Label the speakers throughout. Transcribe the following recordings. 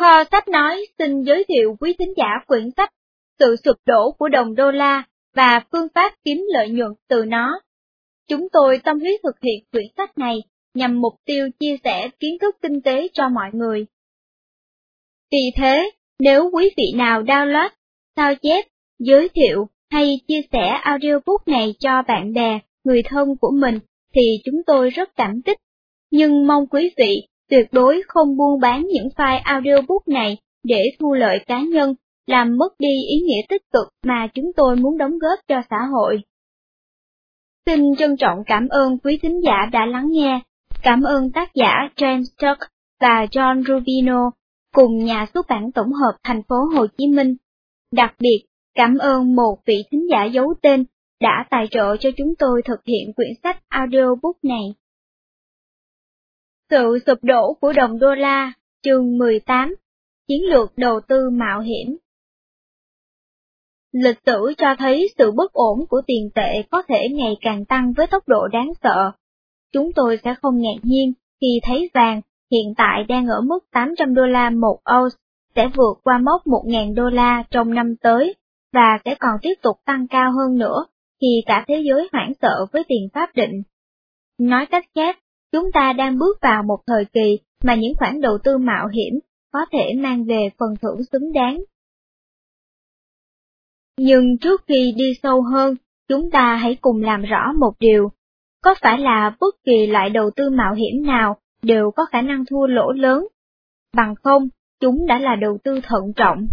Speaker 1: Kho sách nói xin giới thiệu quý thính giả quyển sách Sự sụp đổ của đồng đô la và phương pháp kiếm lợi nhuận từ nó. Chúng tôi tâm huyết thực hiện quyển sách này nhằm mục tiêu chia sẻ kiến thức kinh tế cho mọi người. Vì thế, nếu quý vị nào download, sao chép, giới thiệu hay chia sẻ audiobook này cho bạn bè, người thân của mình thì chúng tôi rất cảm kích. Nhưng mong quý vị tuyệt đối không buôn bán những file audiobook này để thu lợi cá nhân, làm mất đi ý nghĩa tích cực mà chúng tôi muốn đóng góp cho xã hội. Xin trân trọng cảm ơn quý thính giả đã lắng nghe, cảm ơn tác giả James Tuck và John Rubino cùng nhà xuất bản tổng hợp thành phố Hồ Chí Minh. Đặc biệt, cảm ơn một vị thính giả giấu tên đã tài trợ cho chúng tôi thực hiện quyển sách audiobook này. Sự sụp đổ của đồng đô la, chương 18, Chiến lược đầu tư mạo hiểm Lịch sử cho thấy sự bất ổn của tiền tệ có thể ngày càng tăng với tốc độ đáng sợ. Chúng tôi sẽ không ngạc nhiên khi thấy vàng hiện tại đang ở mức 800 đô la một ounce, sẽ vượt qua mốc 1.000 đô la trong năm tới, và sẽ còn tiếp tục tăng cao hơn nữa khi cả thế giới hoảng sợ với tiền pháp định. Nói cách khác, chúng ta đang bước vào một thời kỳ mà những khoản đầu tư mạo hiểm có thể mang về phần thưởng xứng đáng. Nhưng trước khi đi sâu hơn, chúng ta hãy cùng làm rõ một điều. Có phải là bất kỳ loại đầu tư mạo hiểm nào đều có khả năng thua lỗ lớn? Bằng không, chúng đã là đầu tư thận trọng.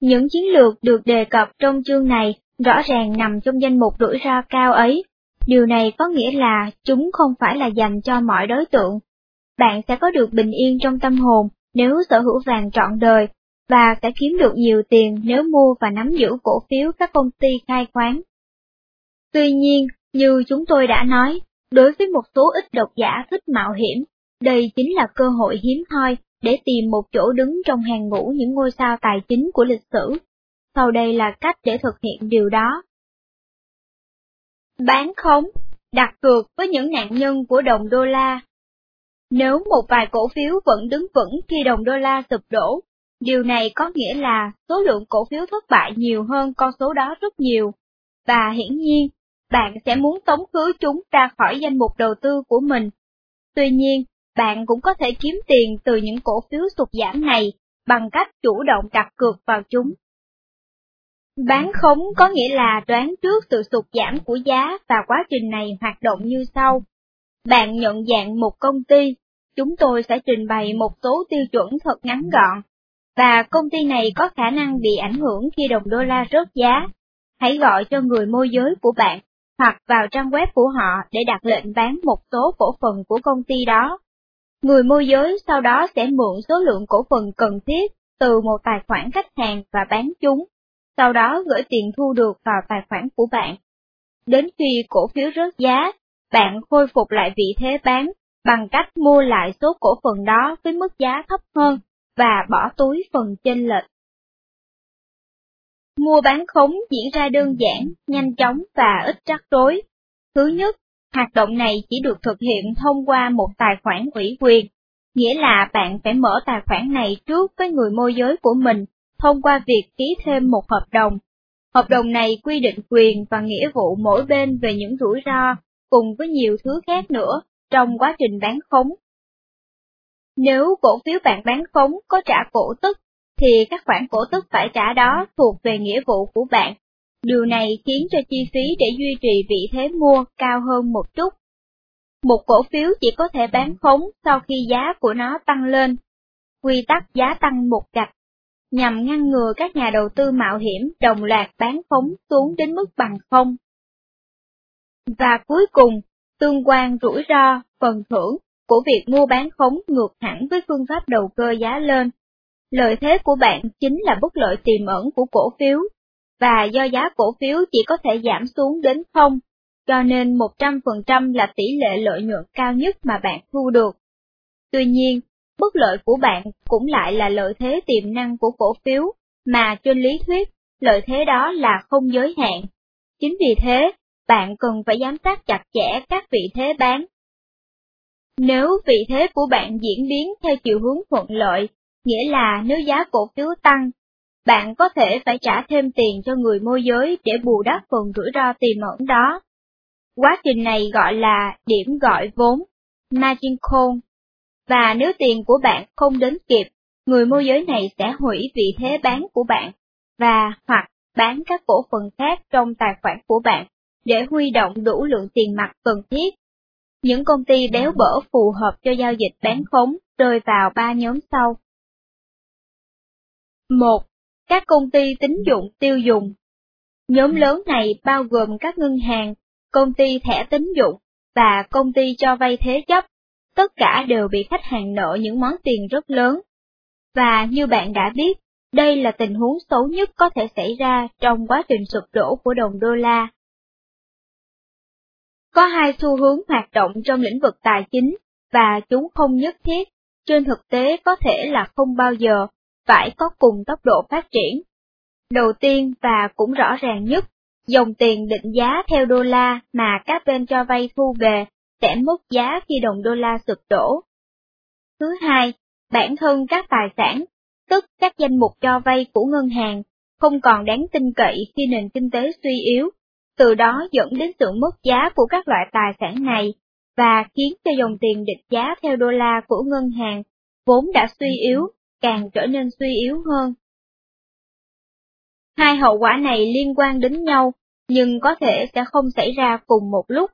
Speaker 1: Những chiến lược được đề cập trong chương này rõ ràng nằm trong danh mục rủi ro cao ấy. Điều này có nghĩa là chúng không phải là dành cho mọi đối tượng. Bạn sẽ có được bình yên trong tâm hồn nếu sở hữu vàng trọn đời, và sẽ kiếm được nhiều tiền nếu mua và nắm giữ cổ phiếu các công ty khai khoáng. Tuy nhiên, như chúng tôi đã nói, đối với một số ít độc giả thích mạo hiểm, đây chính là cơ hội hiếm hoi để tìm một chỗ đứng trong hàng ngũ những ngôi sao tài chính của lịch sử. Sau đây là cách để thực hiện điều đó. Bán khống, đặt cược với những nạn nhân của đồng đô la. Nếu một vài cổ phiếu vẫn đứng vững khi đồng đô la sụp đổ, điều này có nghĩa là số lượng cổ phiếu thất bại nhiều hơn con số đó rất nhiều. Và hiển nhiên, bạn sẽ muốn tống khứ chúng ra khỏi danh mục đầu tư của mình. Tuy nhiên, bạn cũng có thể kiếm tiền từ những cổ phiếu sụt giảm này bằng cách chủ động đặt cược vào chúng. Bán khống có nghĩa là đoán trước sự sụt giảm của giá và quá trình này hoạt động như sau. Bạn nhận dạng một công ty, chúng tôi sẽ trình bày một số tiêu chuẩn thật ngắn gọn, và công ty này có khả năng bị ảnh hưởng khi đồng đô la rớt giá. Hãy gọi cho người môi giới của bạn, hoặc vào trang web của họ để đặt lệnh bán một số cổ phần của công ty đó. Người môi giới sau đó sẽ mượn số lượng cổ phần cần thiết từ một tài khoản khách hàng và bán chúng, sau đó gửi tiền thu được vào tài khoản của bạn. Đến khi cổ phiếu rớt giá, bạn khôi phục lại vị thế bán bằng cách mua lại số cổ phần đó với mức giá thấp hơn và bỏ túi phần chênh lệch. Mua bán khống diễn ra đơn giản, nhanh chóng và ít rắc rối. Thứ nhất, Hoạt động này chỉ được thực hiện thông qua một tài khoản ủy quyền, nghĩa là bạn phải mở tài khoản này trước với người môi giới của mình thông qua việc ký thêm một hợp đồng. Hợp đồng này quy định quyền và nghĩa vụ mỗi bên về những rủi ro, cùng với nhiều thứ khác nữa, trong quá trình bán khống. Nếu cổ phiếu bạn bán khống có trả cổ tức, thì các khoản cổ tức phải trả đó thuộc về nghĩa vụ của bạn Điều này khiến cho chi phí để duy trì vị thế mua cao hơn một chút. Một cổ phiếu chỉ có thể bán khống sau khi giá của nó tăng lên. Quy tắc giá tăng một gạch, nhằm ngăn ngừa các nhà đầu tư mạo hiểm đồng loạt bán khống xuống đến mức bằng không. Và cuối cùng, tương quan rủi ro, phần thưởng của việc mua bán khống ngược hẳn với phương pháp đầu cơ giá lên. Lợi thế của bạn chính là bất lợi tiềm ẩn của cổ phiếu và do giá cổ phiếu chỉ có thể giảm xuống đến không, cho nên 100% là tỷ lệ lợi nhuận cao nhất mà bạn thu được. Tuy nhiên, bất lợi của bạn cũng lại là lợi thế tiềm năng của cổ phiếu, mà trên lý thuyết, lợi thế đó là không giới hạn. Chính vì thế, bạn cần phải giám sát chặt chẽ các vị thế bán. Nếu vị thế của bạn diễn biến theo chiều hướng thuận lợi, nghĩa là nếu giá cổ phiếu tăng, bạn có thể phải trả thêm tiền cho người môi giới để bù đắp phần rủi ro tiềm ẩn đó. Quá trình này gọi là điểm gọi vốn, margin call. Và nếu tiền của bạn không đến kịp, người môi giới này sẽ hủy vị thế bán của bạn, và hoặc bán các cổ phần khác trong tài khoản của bạn để huy động đủ lượng tiền mặt cần thiết. Những công ty béo bở phù hợp cho giao dịch bán khống rơi vào ba nhóm sau. 1. Các công ty tín dụng tiêu dùng Nhóm lớn này bao gồm các ngân hàng, công ty thẻ tín dụng và công ty cho vay thế chấp, tất cả đều bị khách hàng nợ những món tiền rất lớn. Và như bạn đã biết, đây là tình huống xấu nhất có thể xảy ra trong quá trình sụp đổ của đồng đô la. Có hai xu hướng hoạt động trong lĩnh vực tài chính, và chúng không nhất thiết, trên thực tế có thể là không bao giờ, phải có cùng tốc độ phát triển. Đầu tiên và cũng rõ ràng nhất, dòng tiền định giá theo đô la mà các bên cho vay thu về sẽ mất giá khi đồng đô la sụp đổ. Thứ hai, bản thân các tài sản, tức các danh mục cho vay của ngân hàng, không còn đáng tin cậy khi nền kinh tế suy yếu, từ đó dẫn đến sự mất giá của các loại tài sản này, và khiến cho dòng tiền định giá theo đô la của ngân hàng, vốn đã suy yếu, càng trở nên suy yếu hơn. Hai hậu quả này liên quan đến nhau, nhưng có thể sẽ không xảy ra cùng một lúc.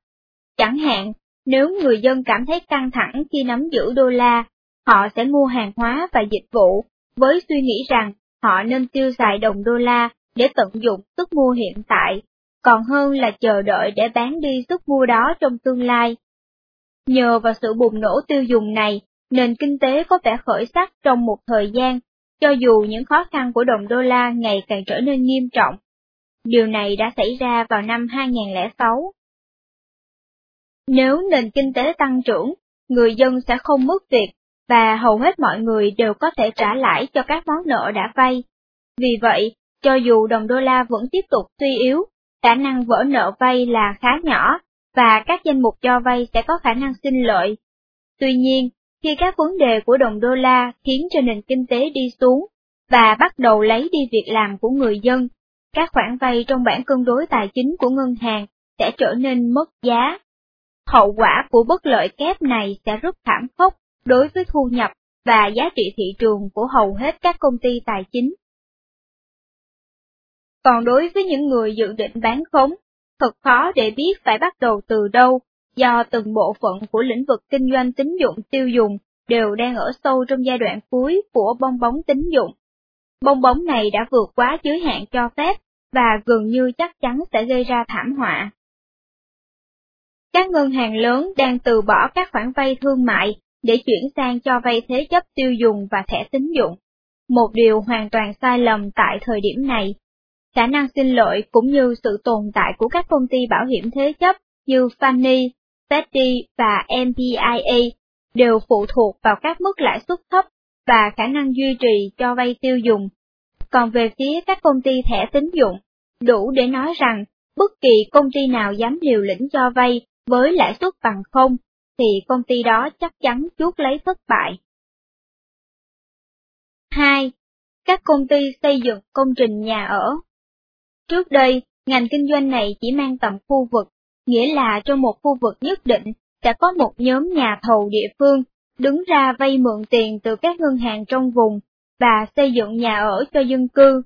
Speaker 1: Chẳng hạn, nếu người dân cảm thấy căng thẳng khi nắm giữ đô la, họ sẽ mua hàng hóa và dịch vụ, với suy nghĩ rằng họ nên tiêu xài đồng đô la để tận dụng sức mua hiện tại, còn hơn là chờ đợi để bán đi sức mua đó trong tương lai. Nhờ vào sự bùng nổ tiêu dùng này, nền kinh tế có vẻ khởi sắc trong một thời gian, cho dù những khó khăn của đồng đô la ngày càng trở nên nghiêm trọng. Điều này đã xảy ra vào năm 2006. Nếu nền kinh tế tăng trưởng, người dân sẽ không mất việc, và hầu hết mọi người đều có thể trả lãi cho các món nợ đã vay. Vì vậy, cho dù đồng đô la vẫn tiếp tục suy yếu, khả năng vỡ nợ vay là khá nhỏ, và các danh mục cho vay sẽ có khả năng sinh lợi. Tuy nhiên, khi các vấn đề của đồng đô la khiến cho nền kinh tế đi xuống, và bắt đầu lấy đi việc làm của người dân, các khoản vay trong bản cân đối tài chính của ngân hàng sẽ trở nên mất giá. Hậu quả của bất lợi kép này sẽ rất thảm khốc đối với thu nhập và giá trị thị trường của hầu hết các công ty tài chính. Còn đối với những người dự định bán khống, thật khó để biết phải bắt đầu từ đâu, do từng bộ phận của lĩnh vực kinh doanh tín dụng tiêu dùng đều đang ở sâu trong giai đoạn cuối của bong bóng tín dụng. Bong bóng này đã vượt quá giới hạn cho phép và gần như chắc chắn sẽ gây ra thảm họa. Các ngân hàng lớn đang từ bỏ các khoản vay thương mại để chuyển sang cho vay thế chấp tiêu dùng và thẻ tín dụng. Một điều hoàn toàn sai lầm tại thời điểm này. Khả năng xin lỗi cũng như sự tồn tại của các công ty bảo hiểm thế chấp như Fannie, Freddie và MPIA đều phụ thuộc vào các mức lãi suất thấp và khả năng duy trì cho vay tiêu dùng. Còn về phía các công ty thẻ tín dụng, đủ để nói rằng bất kỳ công ty nào dám liều lĩnh cho vay với lãi suất bằng không thì công ty đó chắc chắn chuốt lấy thất bại. 2. Các công ty xây dựng công trình nhà ở Trước đây, ngành kinh doanh này chỉ mang tầm khu vực, nghĩa là trong một khu vực nhất định sẽ có một nhóm nhà thầu địa phương đứng ra vay mượn tiền từ các ngân hàng trong vùng và xây dựng nhà ở cho dân cư.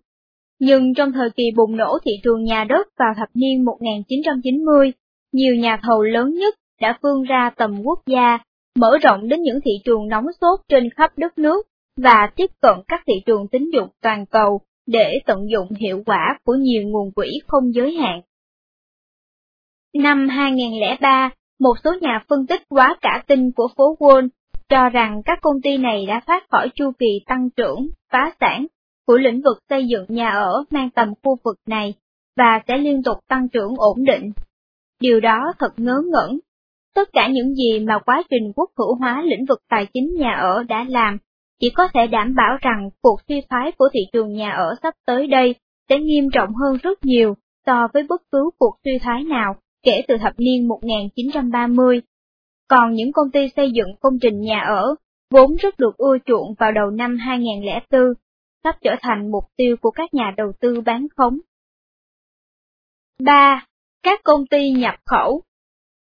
Speaker 1: Nhưng trong thời kỳ bùng nổ thị trường nhà đất vào thập niên 1990, nhiều nhà thầu lớn nhất đã vươn ra tầm quốc gia, mở rộng đến những thị trường nóng sốt trên khắp đất nước và tiếp cận các thị trường tín dụng toàn cầu để tận dụng hiệu quả của nhiều nguồn quỹ không giới hạn. Năm 2003, một số nhà phân tích quá cả tin của phố Wall cho rằng các công ty này đã thoát khỏi chu kỳ tăng trưởng, phá sản của lĩnh vực xây dựng nhà ở mang tầm khu vực này và sẽ liên tục tăng trưởng ổn định. Điều đó thật ngớ ngẩn Tất cả những gì mà quá trình quốc hữu hóa lĩnh vực tài chính nhà ở đã làm, chỉ có thể đảm bảo rằng cuộc suy thoái của thị trường nhà ở sắp tới đây sẽ nghiêm trọng hơn rất nhiều so với bất cứ cuộc suy thoái nào kể từ thập niên 1930. Còn những công ty xây dựng công trình nhà ở, vốn rất được ưa chuộng vào đầu năm 2004, sắp trở thành mục tiêu của các nhà đầu tư bán khống. 3. Các công ty nhập khẩu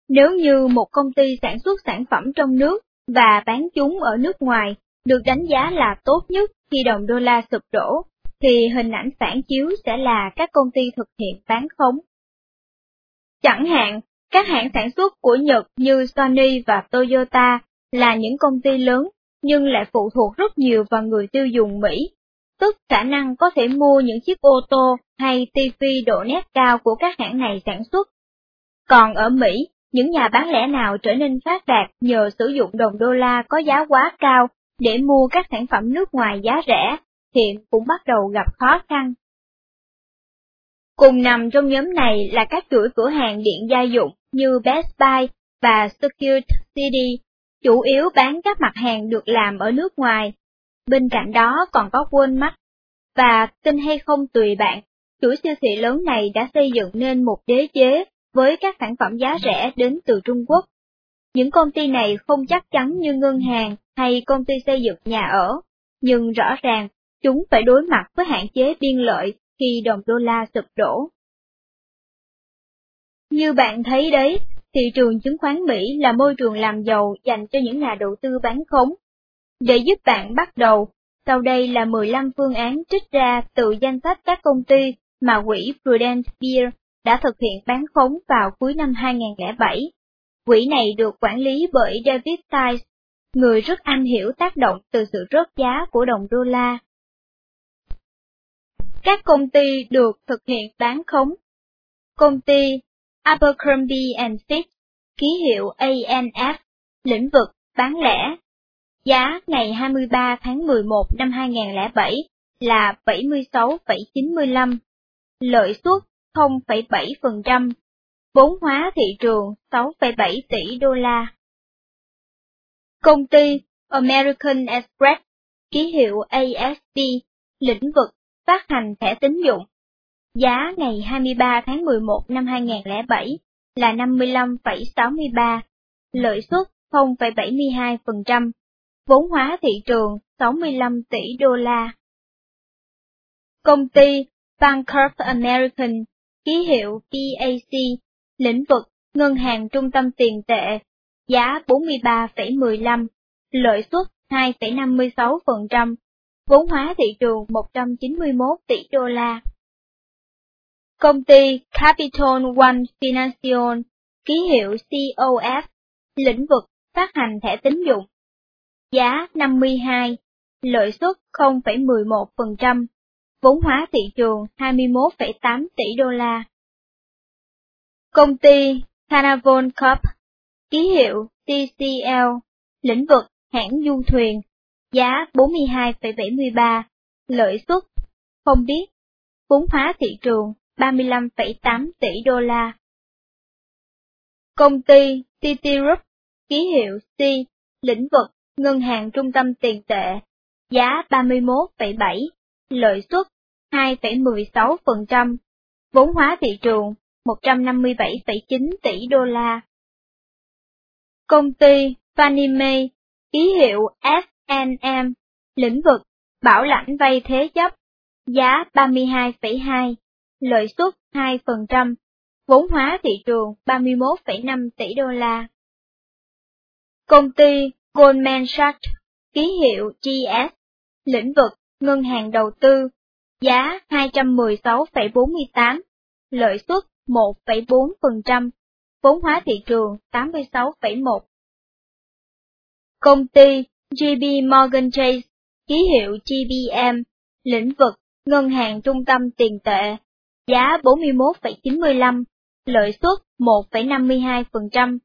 Speaker 1: Nếu như một công ty sản xuất sản phẩm trong nước và bán chúng ở nước ngoài được đánh giá là tốt nhất khi đồng đô la sụp đổ, thì hình ảnh phản chiếu sẽ là các công ty thực hiện bán khống. Chẳng hạn, các hãng sản xuất của Nhật như Sony và Toyota là những công ty lớn nhưng lại phụ thuộc rất nhiều vào người tiêu dùng Mỹ, tức khả năng có thể mua những chiếc ô tô hay TV độ nét cao của các hãng này sản xuất. Còn ở Mỹ, những nhà bán lẻ nào trở nên phát đạt nhờ sử dụng đồng đô la có giá quá cao để mua các sản phẩm nước ngoài giá rẻ, hiện cũng bắt đầu gặp khó khăn. Cùng nằm trong nhóm này là các chuỗi cửa hàng điện gia dụng như Best Buy và Secure City, chủ yếu bán các mặt hàng được làm ở nước ngoài. Bên cạnh đó còn có Walmart. Và tin hay không tùy bạn, chuỗi siêu thị lớn này đã xây dựng nên một đế chế với các sản phẩm giá rẻ đến từ Trung Quốc. Những công ty này không chắc chắn như ngân hàng hay công ty xây dựng nhà ở, nhưng rõ ràng chúng phải đối mặt với hạn chế biên lợi khi đồng đô la sụp đổ. Như bạn thấy đấy, thị trường chứng khoán Mỹ là môi trường làm giàu dành cho những nhà đầu tư bán khống. Để giúp bạn bắt đầu, sau đây là 15 phương án trích ra từ danh sách các công ty mà quỹ Prudent Beer đã thực hiện bán khống vào cuối năm 2007. Quỹ này được quản lý bởi David Tice, người rất am hiểu tác động từ sự rớt giá của đồng đô la. Các công ty được thực hiện bán khống. Công ty Abercrombie Fitch, ký hiệu ANF, lĩnh vực bán lẻ. Giá ngày 23 tháng 11 năm 2007 là 76,95. Lợi suất 0,7%. Vốn hóa thị trường 6,7 tỷ đô la. Công ty American Express, ký hiệu ASD, lĩnh vực phát hành thẻ tín dụng. Giá ngày 23 tháng 11 năm 2007 là 55,63, lợi suất 0,72%, vốn hóa thị trường 65 tỷ đô la. Công ty Bancorp American, ký hiệu BAC, lĩnh vực ngân hàng trung tâm tiền tệ, giá 43,15, lợi suất 2,56%, vốn hóa thị trường 191 tỷ đô la. Công ty Capital One Financial, ký hiệu COF, lĩnh vực phát hành thẻ tín dụng. Giá 52, lợi suất 0,11%, vốn hóa thị trường 21,8 tỷ đô la. Công ty Carnival Corp, ký hiệu TCL, lĩnh vực hãng du thuyền, giá 42,73, lợi suất, không biết, vốn hóa thị trường 35,8 tỷ đô la. Công ty Citigroup, ký hiệu C, lĩnh vực ngân hàng trung tâm tiền tệ, giá 31,7, lợi suất 2,16%, vốn hóa thị trường 157,9 tỷ đô la. Công ty Fannie Mae, ký hiệu S&M, lĩnh vực bảo lãnh vay thế chấp, giá 32,2, lợi suất 2%, vốn hóa thị trường 31,5 tỷ đô la. Công ty Goldman Sachs, ký hiệu GS, lĩnh vực ngân hàng đầu tư, giá 216,48, lợi suất 1,4%, vốn hóa thị trường 86,1. Công ty JP Morgan Chase, ký hiệu GBM, lĩnh vực ngân hàng trung tâm tiền tệ, giá 41,95, lợi suất 1,52%,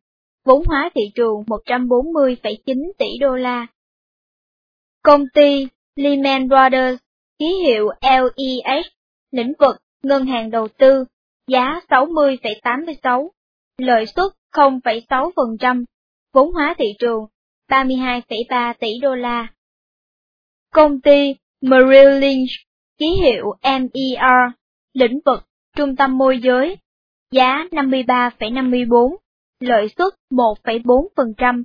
Speaker 1: vốn hóa thị trường 140,9 tỷ đô la. Công ty Lehman Brothers, ký hiệu LEH, lĩnh vực ngân hàng đầu tư, giá 60,86, lợi suất 0,6%, vốn hóa thị trường 32,3 tỷ đô la. Công ty Merrill Lynch, ký hiệu MER, lĩnh vực trung tâm môi giới, giá 53,54, lợi suất 1,4%,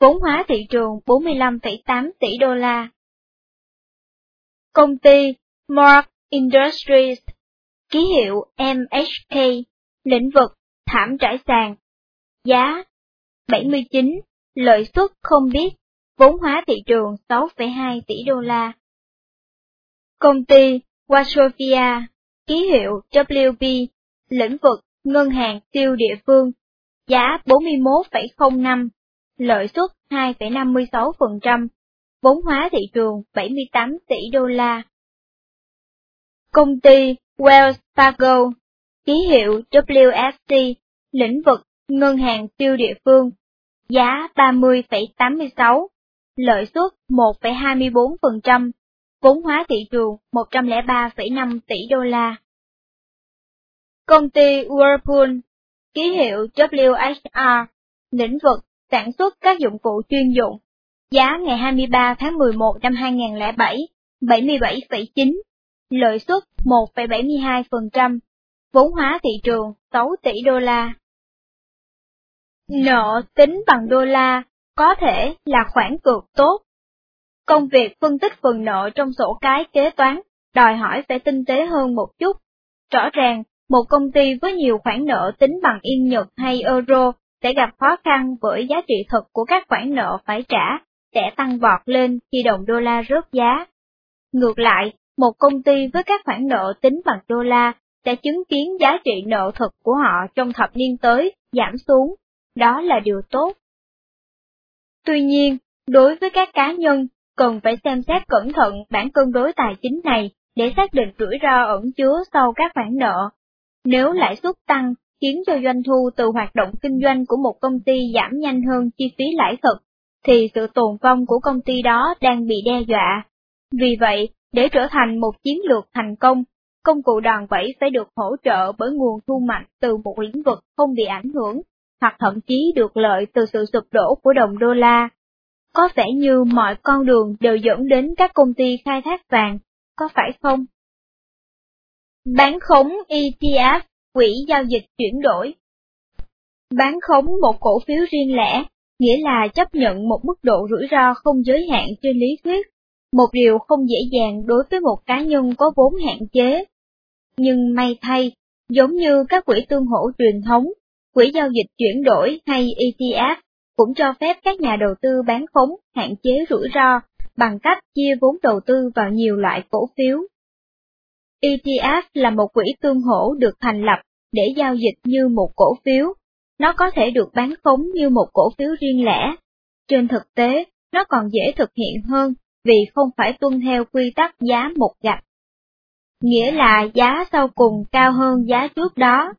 Speaker 1: vốn hóa thị trường 45,8 tỷ đô la. Công ty Mark Industries, ký hiệu MHK, lĩnh vực thảm trải sàn, giá 79, lợi suất không biết, vốn hóa thị trường 6,2 tỷ đô la. Công ty Wasofia, ký hiệu WB, lĩnh vực ngân hàng tiêu địa phương, giá 41,05, lợi suất 2,56%, vốn hóa thị trường 78 tỷ đô la. Công ty Wells Fargo, ký hiệu WST, lĩnh vực ngân hàng tiêu địa phương, giá 30,86, lợi suất 1,24%, vốn hóa thị trường 103,5 tỷ đô la. Công ty Whirlpool, ký hiệu WHR, lĩnh vực sản xuất các dụng cụ chuyên dụng, giá ngày 23 tháng 11 năm 2007, 77,9, lợi suất 1,72%, vốn hóa thị trường 6 tỷ đô la. Nợ tính bằng đô la có thể là khoản cược tốt. Công việc phân tích phần nợ trong sổ cái kế toán đòi hỏi phải tinh tế hơn một chút. Rõ ràng, một công ty với nhiều khoản nợ tính bằng yên Nhật hay euro sẽ gặp khó khăn bởi giá trị thực của các khoản nợ phải trả sẽ tăng vọt lên khi đồng đô la rớt giá. Ngược lại, một công ty với các khoản nợ tính bằng đô la sẽ chứng kiến giá trị nợ thực của họ trong thập niên tới giảm xuống, đó là điều tốt. Tuy nhiên, đối với các cá nhân, cần phải xem xét cẩn thận bản cân đối tài chính này để xác định rủi ro ẩn chứa sau các khoản nợ. Nếu lãi suất tăng khiến cho doanh thu từ hoạt động kinh doanh của một công ty giảm nhanh hơn chi phí lãi thực, thì sự tồn vong của công ty đó đang bị đe dọa. Vì vậy, để trở thành một chiến lược thành công, công cụ đòn bẩy phải được hỗ trợ bởi nguồn thu mạnh từ một lĩnh vực không bị ảnh hưởng, hoặc thậm chí được lợi từ sự sụp đổ của đồng đô la. Có vẻ như mọi con đường đều dẫn đến các công ty khai thác vàng, có phải không? Bán khống ETF, quỹ giao dịch chuyển đổi Bán khống một cổ phiếu riêng lẻ, nghĩa là chấp nhận một mức độ rủi ro không giới hạn trên lý thuyết một điều không dễ dàng đối với một cá nhân có vốn hạn chế. Nhưng may thay, giống như các quỹ tương hỗ truyền thống, quỹ giao dịch chuyển đổi hay ETF cũng cho phép các nhà đầu tư bán khống hạn chế rủi ro bằng cách chia vốn đầu tư vào nhiều loại cổ phiếu. ETF là một quỹ tương hỗ được thành lập để giao dịch như một cổ phiếu, nó có thể được bán khống như một cổ phiếu riêng lẻ. Trên thực tế, nó còn dễ thực hiện hơn vì không phải tuân theo quy tắc giá một gạch. Nghĩa là giá sau cùng cao hơn giá trước đó.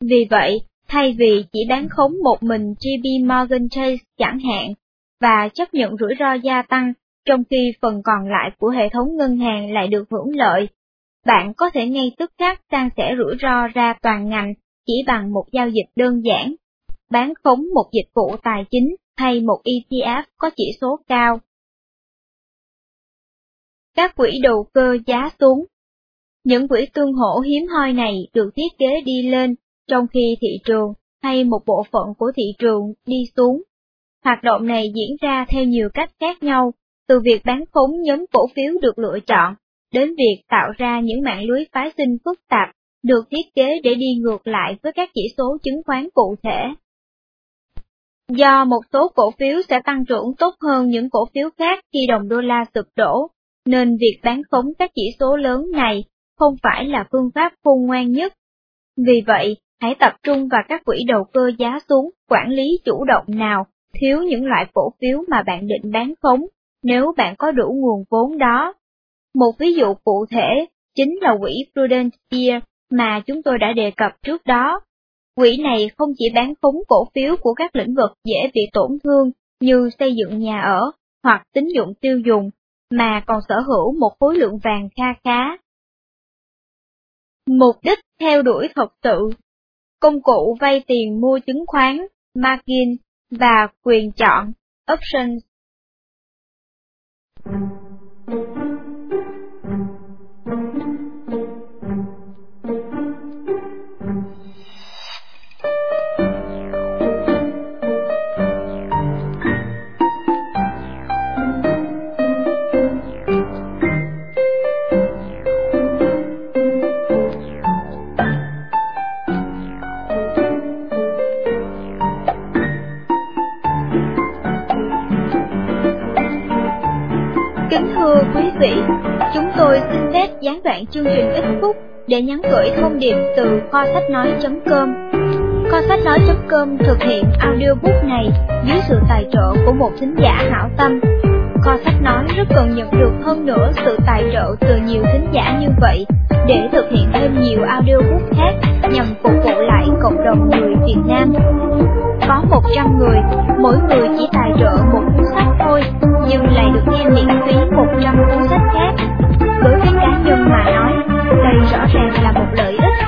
Speaker 1: Vì vậy, thay vì chỉ bán khống một mình JP Morgan Chase chẳng hạn, và chấp nhận rủi ro gia tăng, trong khi phần còn lại của hệ thống ngân hàng lại được hưởng lợi, bạn có thể ngay tức khắc san sẻ rủi ro ra toàn ngành chỉ bằng một giao dịch đơn giản, bán khống một dịch vụ tài chính hay một ETF có chỉ số cao các quỹ đầu cơ giá xuống. Những quỹ tương hỗ hiếm hoi này được thiết kế đi lên, trong khi thị trường hay một bộ phận của thị trường đi xuống. Hoạt động này diễn ra theo nhiều cách khác nhau, từ việc bán khống nhóm cổ phiếu được lựa chọn, đến việc tạo ra những mạng lưới phái sinh phức tạp, được thiết kế để đi ngược lại với các chỉ số chứng khoán cụ thể. Do một số cổ phiếu sẽ tăng trưởng tốt hơn những cổ phiếu khác khi đồng đô la sụp đổ, nên việc bán khống các chỉ số lớn này không phải là phương pháp khôn ngoan nhất. Vì vậy, hãy tập trung vào các quỹ đầu cơ giá xuống, quản lý chủ động nào, thiếu những loại cổ phiếu mà bạn định bán khống, nếu bạn có đủ nguồn vốn đó. Một ví dụ cụ thể chính là quỹ Prudential mà chúng tôi đã đề cập trước đó. Quỹ này không chỉ bán khống cổ phiếu của các lĩnh vực dễ bị tổn thương như xây dựng nhà ở hoặc tín dụng tiêu dùng, mà còn sở hữu một khối lượng vàng kha khá. Mục đích theo đuổi thật sự Công cụ vay tiền mua chứng khoán, margin và quyền chọn, options. Đoạn chương trình ít phút để nhắn gửi thông điệp từ kho sách nói.com. Kho sách nói.com thực hiện audiobook này dưới sự tài trợ của một thính giả hảo tâm. Kho sách nói rất cần nhận được hơn nữa sự tài trợ từ nhiều thính giả như vậy để thực hiện thêm nhiều audiobook khác nhằm phục vụ lại cộng đồng người Việt Nam. Có 100 người, mỗi người chỉ tài trợ một cuốn sách thôi, nhưng lại được nghe miễn phí 100 cuốn sách khác. Đối với cá nhân mà nói, đây rõ ràng là một lợi ích.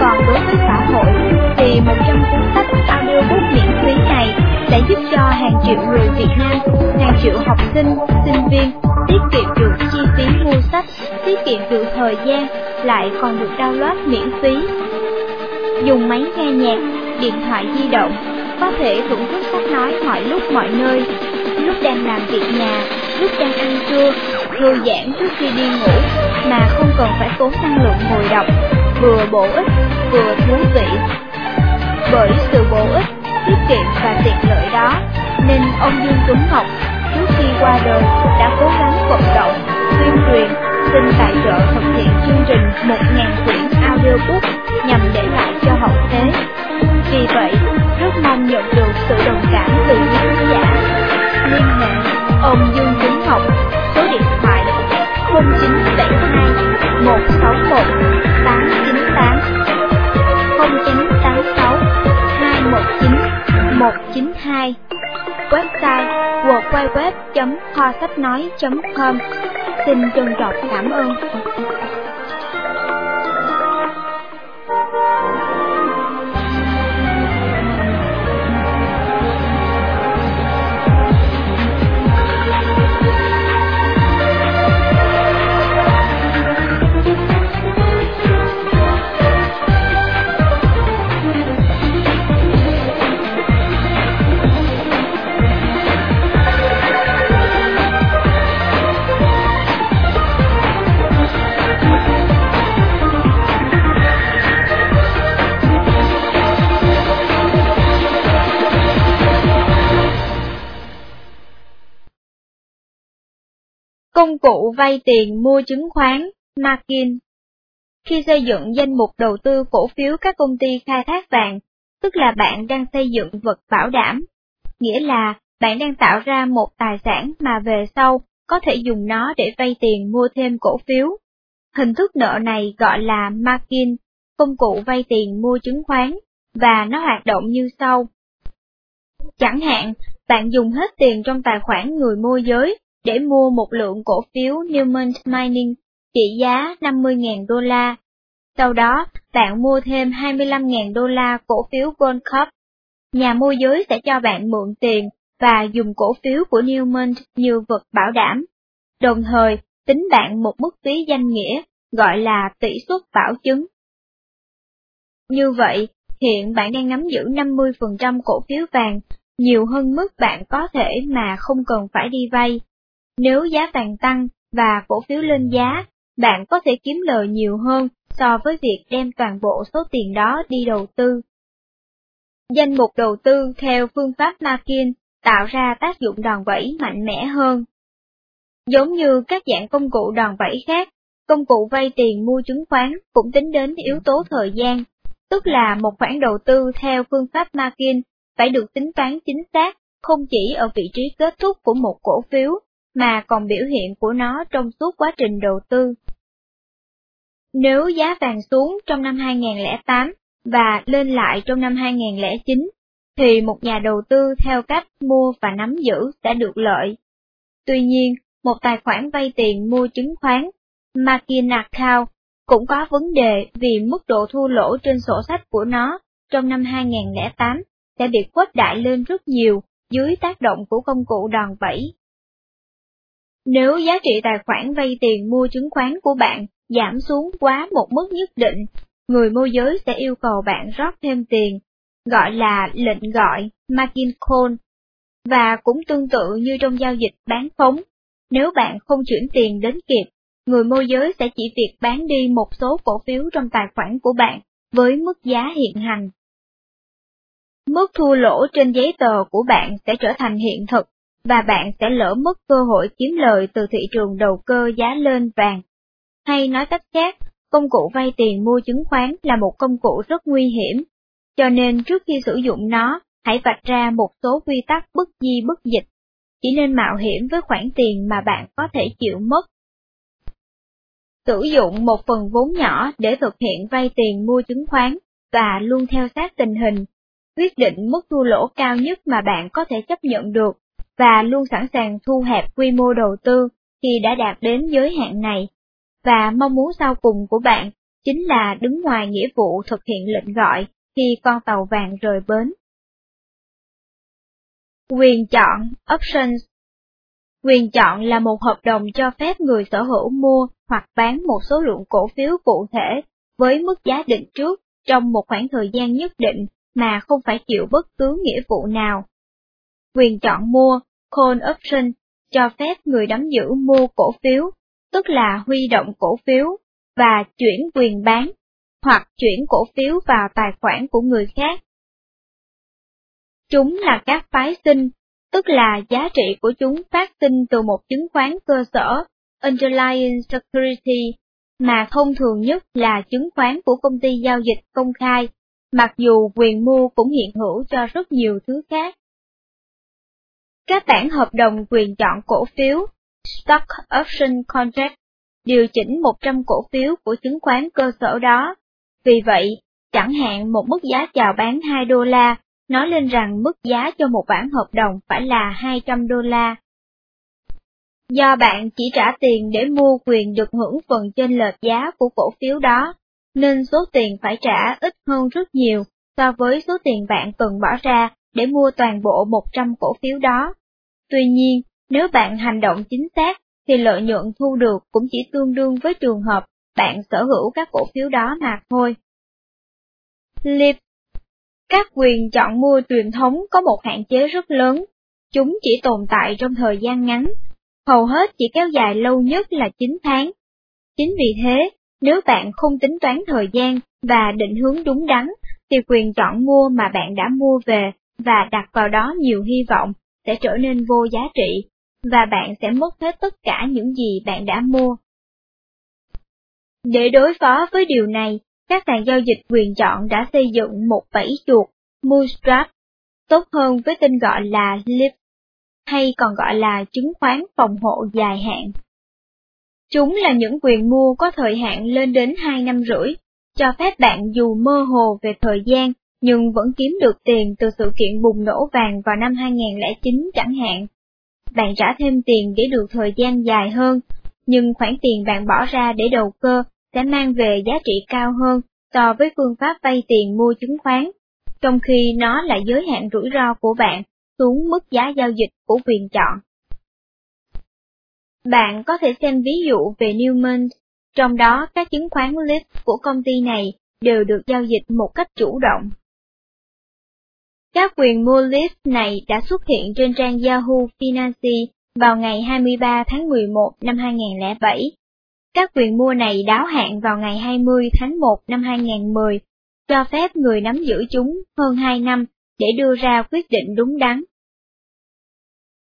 Speaker 1: Còn đối với xã hội, thì 100 cuốn sách audiobook miễn phí này sẽ giúp cho hàng triệu người Việt Nam, hàng triệu học sinh, sinh viên tiết kiệm được chi phí mua sách, tiết kiệm được thời gian, lại còn được download miễn phí. Dùng máy nghe nhạc, điện thoại di động, có thể thưởng thức sách nói mọi lúc mọi nơi, lúc đang làm việc nhà, lúc đang ăn trưa, thư giãn trước khi đi ngủ, mà không cần phải tốn năng lượng ngồi đọc, vừa bổ ích, vừa thú vị. Bởi sự bổ ích, tiết kiệm và tiện lợi đó, nên ông Dương Tuấn Ngọc trước khi qua đời đã cố gắng vận động, tuyên truyền, xin tài trợ thực hiện chương trình 1.000 quyển audiobook nhằm để kho sách nói.com Xin trân trọng cảm ơn. Công cụ vay tiền mua chứng khoán, Margin Khi xây dựng danh mục đầu tư cổ phiếu các công ty khai thác vàng, tức là bạn đang xây dựng vật bảo đảm, nghĩa là bạn đang tạo ra một tài sản mà về sau có thể dùng nó để vay tiền mua thêm cổ phiếu. Hình thức nợ này gọi là margin, công cụ vay tiền mua chứng khoán, và nó hoạt động như sau. Chẳng hạn, bạn dùng hết tiền trong tài khoản người môi giới để mua một lượng cổ phiếu Newmont Mining trị giá 50.000 đô la. Sau đó, bạn mua thêm 25.000 đô la cổ phiếu Gold Cup. Nhà môi giới sẽ cho bạn mượn tiền và dùng cổ phiếu của Newmont như vật bảo đảm. Đồng thời, tính bạn một mức phí danh nghĩa, gọi là tỷ suất bảo chứng. Như vậy, hiện bạn đang nắm giữ 50% cổ phiếu vàng, nhiều hơn mức bạn có thể mà không cần phải đi vay. Nếu giá vàng tăng và cổ phiếu lên giá, bạn có thể kiếm lời nhiều hơn so với việc đem toàn bộ số tiền đó đi đầu tư. Danh mục đầu tư theo phương pháp Markin tạo ra tác dụng đòn bẩy mạnh mẽ hơn. Giống như các dạng công cụ đòn bẩy khác, công cụ vay tiền mua chứng khoán cũng tính đến yếu tố thời gian, tức là một khoản đầu tư theo phương pháp Markin phải được tính toán chính xác không chỉ ở vị trí kết thúc của một cổ phiếu, mà còn biểu hiện của nó trong suốt quá trình đầu tư. Nếu giá vàng xuống trong năm 2008 và lên lại trong năm 2009, thì một nhà đầu tư theo cách mua và nắm giữ sẽ được lợi. Tuy nhiên, một tài khoản vay tiền mua chứng khoán, Margin Account, cũng có vấn đề vì mức độ thua lỗ trên sổ sách của nó trong năm 2008 sẽ bị khuếch đại lên rất nhiều dưới tác động của công cụ đòn bẩy nếu giá trị tài khoản vay tiền mua chứng khoán của bạn giảm xuống quá một mức nhất định, người môi giới sẽ yêu cầu bạn rót thêm tiền, gọi là lệnh gọi, margin call. Và cũng tương tự như trong giao dịch bán khống, nếu bạn không chuyển tiền đến kịp, người môi giới sẽ chỉ việc bán đi một số cổ phiếu trong tài khoản của bạn với mức giá hiện hành. Mức thua lỗ trên giấy tờ của bạn sẽ trở thành hiện thực và bạn sẽ lỡ mất cơ hội kiếm lời từ thị trường đầu cơ giá lên vàng. Hay nói cách khác, công cụ vay tiền mua chứng khoán là một công cụ rất nguy hiểm, cho nên trước khi sử dụng nó, hãy vạch ra một số quy tắc bất di bất dịch. Chỉ nên mạo hiểm với khoản tiền mà bạn có thể chịu mất. Sử dụng một phần vốn nhỏ để thực hiện vay tiền mua chứng khoán và luôn theo sát tình hình, quyết định mức thua lỗ cao nhất mà bạn có thể chấp nhận được và luôn sẵn sàng thu hẹp quy mô đầu tư khi đã đạt đến giới hạn này. Và mong muốn sau cùng của bạn chính là đứng ngoài nghĩa vụ thực hiện lệnh gọi khi con tàu vàng rời bến. Quyền chọn Options Quyền chọn là một hợp đồng cho phép người sở hữu mua hoặc bán một số lượng cổ phiếu cụ thể với mức giá định trước trong một khoảng thời gian nhất định mà không phải chịu bất cứ nghĩa vụ nào. Quyền chọn mua, call option, cho phép người nắm giữ mua cổ phiếu, tức là huy động cổ phiếu, và chuyển quyền bán, hoặc chuyển cổ phiếu vào tài khoản của người khác. Chúng là các phái sinh, tức là giá trị của chúng phát sinh từ một chứng khoán cơ sở, underlying security, mà thông thường nhất là chứng khoán của công ty giao dịch công khai, mặc dù quyền mua cũng hiện hữu cho rất nhiều thứ khác. Các bản hợp đồng quyền chọn cổ phiếu, Stock Option Contract, điều chỉnh 100 cổ phiếu của chứng khoán cơ sở đó. Vì vậy, chẳng hạn một mức giá chào bán 2 đô la, nói lên rằng mức giá cho một bản hợp đồng phải là 200 đô la. Do bạn chỉ trả tiền để mua quyền được hưởng phần trên lệch giá của cổ phiếu đó, nên số tiền phải trả ít hơn rất nhiều so với số tiền bạn cần bỏ ra để mua toàn bộ 100 cổ phiếu đó. Tuy nhiên, nếu bạn hành động chính xác, thì lợi nhuận thu được cũng chỉ tương đương với trường hợp bạn sở hữu các cổ phiếu đó mà thôi. Flip Các quyền chọn mua truyền thống có một hạn chế rất lớn, chúng chỉ tồn tại trong thời gian ngắn, hầu hết chỉ kéo dài lâu nhất là 9 tháng. Chính vì thế, nếu bạn không tính toán thời gian và định hướng đúng đắn, thì quyền chọn mua mà bạn đã mua về và đặt vào đó nhiều hy vọng sẽ trở nên vô giá trị, và bạn sẽ mất hết tất cả những gì bạn đã mua. Để đối phó với điều này, các sàn giao dịch quyền chọn đã xây dựng một bẫy chuột, Moonstrap, tốt hơn với tên gọi là Lip, hay còn gọi là chứng khoán phòng hộ dài hạn. Chúng là những quyền mua có thời hạn lên đến 2 năm rưỡi, cho phép bạn dù mơ hồ về thời gian nhưng vẫn kiếm được tiền từ sự kiện bùng nổ vàng vào năm 2009 chẳng hạn. Bạn trả thêm tiền để được thời gian dài hơn, nhưng khoản tiền bạn bỏ ra để đầu cơ sẽ mang về giá trị cao hơn so với phương pháp vay tiền mua chứng khoán, trong khi nó lại giới hạn rủi ro của bạn xuống mức giá giao dịch của quyền chọn. Bạn có thể xem ví dụ về Newman, trong đó các chứng khoán list của công ty này đều được giao dịch một cách chủ động. Các quyền mua list này đã xuất hiện trên trang Yahoo Finance vào ngày 23 tháng 11 năm 2007. Các quyền mua này đáo hạn vào ngày 20 tháng 1 năm 2010, cho phép người nắm giữ chúng hơn 2 năm để đưa ra quyết định đúng đắn.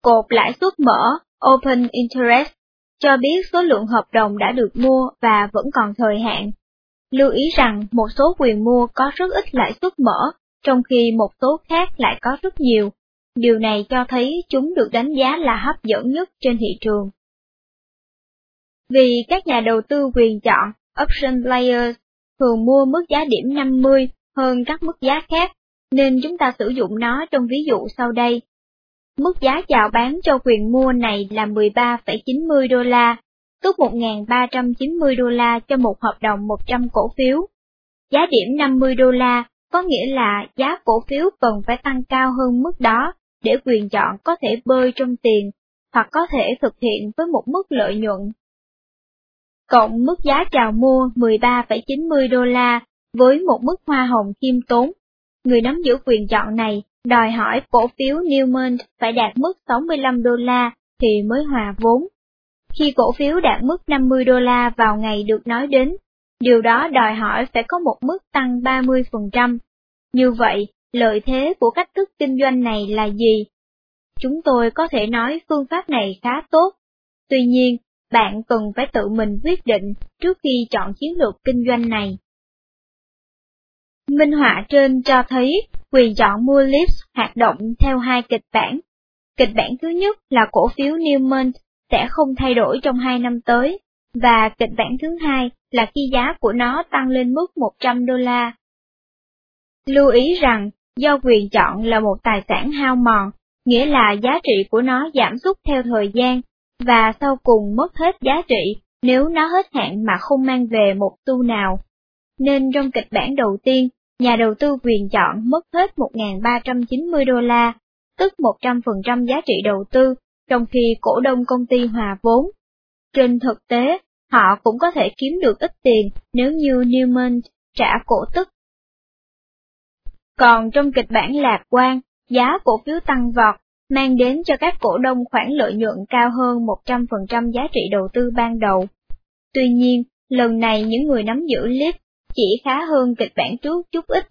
Speaker 1: Cột lãi suất mở Open Interest cho biết số lượng hợp đồng đã được mua và vẫn còn thời hạn. Lưu ý rằng một số quyền mua có rất ít lãi suất mở trong khi một số khác lại có rất nhiều. Điều này cho thấy chúng được đánh giá là hấp dẫn nhất trên thị trường. Vì các nhà đầu tư quyền chọn, option players, thường mua mức giá điểm 50 hơn các mức giá khác, nên chúng ta sử dụng nó trong ví dụ sau đây. Mức giá chào bán cho quyền mua này là 13,90 đô la, tức 1.390 đô la cho một hợp đồng 100 cổ phiếu. Giá điểm 50 đô la có nghĩa là giá cổ phiếu cần phải tăng cao hơn mức đó để quyền chọn có thể bơi trong tiền, hoặc có thể thực hiện với một mức lợi nhuận. Cộng mức giá chào mua 13,90 đô la với một mức hoa hồng khiêm tốn. Người nắm giữ quyền chọn này đòi hỏi cổ phiếu Newmont phải đạt mức 65 đô la thì mới hòa vốn. Khi cổ phiếu đạt mức 50 đô la vào ngày được nói đến, Điều đó đòi hỏi phải có một mức tăng 30%. Như vậy, lợi thế của cách thức kinh doanh này là gì? chúng tôi có thể nói phương pháp này khá tốt. Tuy nhiên, bạn cần phải tự mình quyết định trước khi chọn chiến lược kinh doanh này. Minh họa trên cho thấy quyền chọn mua Lips hoạt động theo hai kịch bản. Kịch bản thứ nhất là cổ phiếu Newmont sẽ không thay đổi trong hai năm tới, và kịch bản thứ hai là khi giá của nó tăng lên mức 100 đô la. Lưu ý rằng, do quyền chọn là một tài sản hao mòn, nghĩa là giá trị của nó giảm sút theo thời gian, và sau cùng mất hết giá trị nếu nó hết hạn mà không mang về một xu nào. Nên trong kịch bản đầu tiên, nhà đầu tư quyền chọn mất hết 1.390 đô la, tức 100% giá trị đầu tư, trong khi cổ đông công ty hòa vốn. Trên thực tế, họ cũng có thể kiếm được ít tiền nếu như Newman trả cổ tức. Còn trong kịch bản lạc quan, giá cổ phiếu tăng vọt, mang đến cho các cổ đông khoản lợi nhuận cao hơn 100% giá trị đầu tư ban đầu. Tuy nhiên, lần này những người nắm giữ list chỉ khá hơn kịch bản trước chút ít.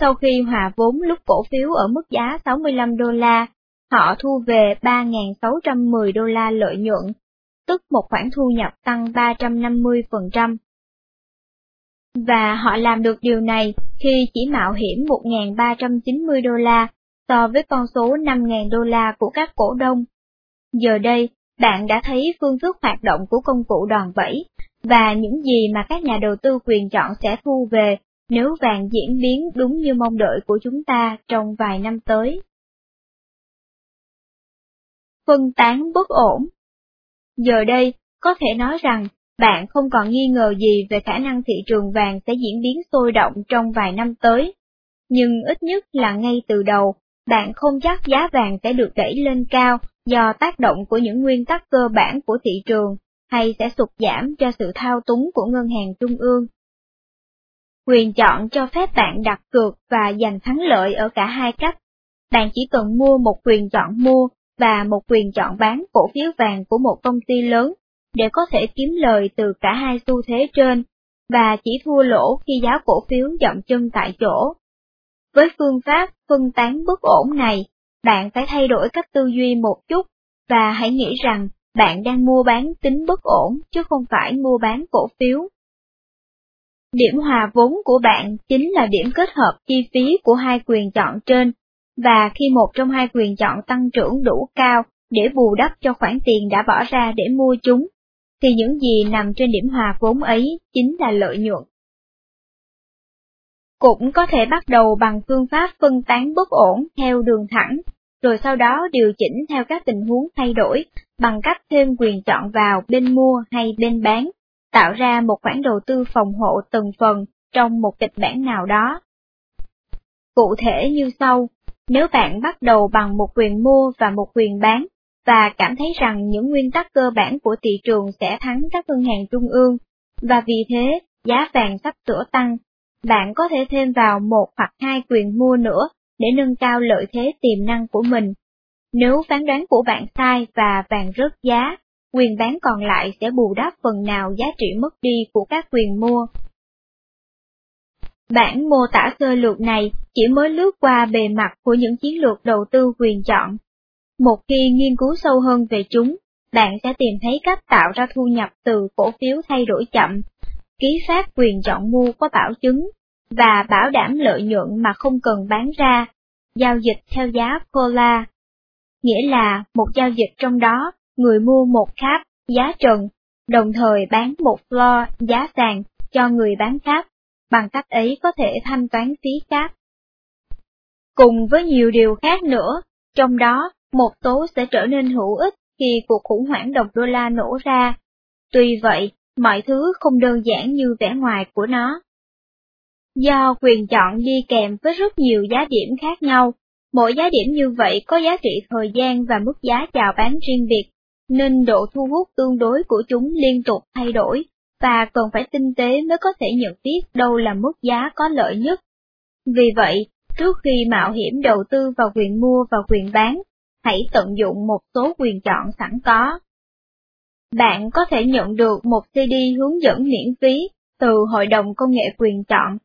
Speaker 1: Sau khi hòa vốn lúc cổ phiếu ở mức giá 65 đô la, họ thu về 3.610 đô la lợi nhuận, tức một khoản thu nhập tăng 350%. Và họ làm được điều này khi chỉ mạo hiểm 1.390 đô la so với con số 5.000 đô la của các cổ đông. Giờ đây, bạn đã thấy phương thức hoạt động của công cụ đòn bẩy, và những gì mà các nhà đầu tư quyền chọn sẽ thu về nếu vàng diễn biến đúng như mong đợi của chúng ta trong vài năm tới. Phân tán bất ổn Giờ đây, có thể nói rằng, bạn không còn nghi ngờ gì về khả năng thị trường vàng sẽ diễn biến sôi động trong vài năm tới. Nhưng ít nhất là ngay từ đầu, bạn không chắc giá vàng sẽ được đẩy lên cao do tác động của những nguyên tắc cơ bản của thị trường, hay sẽ sụt giảm cho sự thao túng của ngân hàng trung ương. Quyền chọn cho phép bạn đặt cược và giành thắng lợi ở cả hai cách. Bạn chỉ cần mua một quyền chọn mua và một quyền chọn bán cổ phiếu vàng của một công ty lớn để có thể kiếm lời từ cả hai xu thế trên, và chỉ thua lỗ khi giá cổ phiếu dậm chân tại chỗ. Với phương pháp phân tán bất ổn này, bạn phải thay đổi cách tư duy một chút, và hãy nghĩ rằng bạn đang mua bán tính bất ổn chứ không phải mua bán cổ phiếu. Điểm hòa vốn của bạn chính là điểm kết hợp chi phí của hai quyền chọn trên, và khi một trong hai quyền chọn tăng trưởng đủ cao để bù đắp cho khoản tiền đã bỏ ra để mua chúng, thì những gì nằm trên điểm hòa vốn ấy chính là lợi nhuận. Cũng có thể bắt đầu bằng phương pháp phân tán bất ổn theo đường thẳng, rồi sau đó điều chỉnh theo các tình huống thay đổi bằng cách thêm quyền chọn vào bên mua hay bên bán, tạo ra một khoản đầu tư phòng hộ từng phần trong một kịch bản nào đó. Cụ thể như sau, nếu bạn bắt đầu bằng một quyền mua và một quyền bán, và cảm thấy rằng những nguyên tắc cơ bản của thị trường sẽ thắng các ngân hàng trung ương, và vì thế giá vàng sắp sửa tăng, bạn có thể thêm vào một hoặc hai quyền mua nữa để nâng cao lợi thế tiềm năng của mình. Nếu phán đoán của bạn sai và vàng rớt giá, quyền bán còn lại sẽ bù đắp phần nào giá trị mất đi của các quyền mua. Bản mô tả sơ lược này chỉ mới lướt qua bề mặt của những chiến lược đầu tư quyền chọn. Một khi nghiên cứu sâu hơn về chúng, bạn sẽ tìm thấy cách tạo ra thu nhập từ cổ phiếu thay đổi chậm, ký phát quyền chọn mua có bảo chứng, và bảo đảm lợi nhuận mà không cần bán ra, giao dịch theo giá cola. Nghĩa là một giao dịch trong đó, người mua một cap giá trần, đồng thời bán một floor giá sàn cho người bán cap, bằng cách ấy có thể thanh toán phí cáp. Cùng với nhiều điều khác nữa, trong đó, một tố sẽ trở nên hữu ích khi cuộc khủng hoảng đồng đô la nổ ra. Tuy vậy, mọi thứ không đơn giản như vẻ ngoài của nó. Do quyền chọn đi kèm với rất nhiều giá điểm khác nhau, mỗi giá điểm như vậy có giá trị thời gian và mức giá chào bán riêng biệt, nên độ thu hút tương đối của chúng liên tục thay đổi, và cần phải tinh tế mới có thể nhận biết đâu là mức giá có lợi nhất. Vì vậy, trước khi mạo hiểm đầu tư vào quyền mua và quyền bán, hãy tận dụng một số quyền chọn sẵn có. Bạn có thể nhận được một CD hướng dẫn miễn phí từ Hội đồng Công nghệ quyền chọn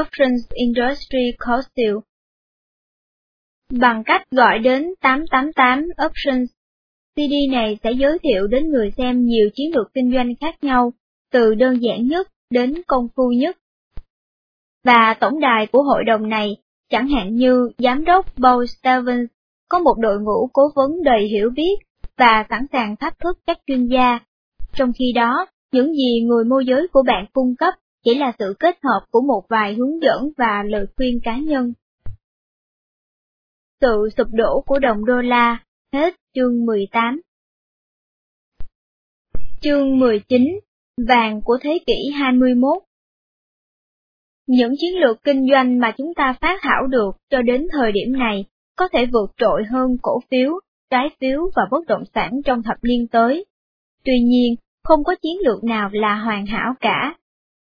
Speaker 1: Options Industry Council. Bằng cách gọi đến 888 Options, CD này sẽ giới thiệu đến người xem nhiều chiến lược kinh doanh khác nhau, từ đơn giản nhất đến công phu nhất. Và tổng đài của hội đồng này, chẳng hạn như Giám đốc Paul Stevens, có một đội ngũ cố vấn đầy hiểu biết và sẵn sàng thách thức các chuyên gia. Trong khi đó, những gì người môi giới của bạn cung cấp chỉ là sự kết hợp của một vài hướng dẫn và lời khuyên cá nhân. Sự sụp đổ của đồng đô la, hết chương 18. Chương 19, vàng của thế kỷ 21 Những chiến lược kinh doanh mà chúng ta phát thảo được cho đến thời điểm này có thể vượt trội hơn cổ phiếu, trái phiếu và bất động sản trong thập niên tới. Tuy nhiên, không có chiến lược nào là hoàn hảo cả.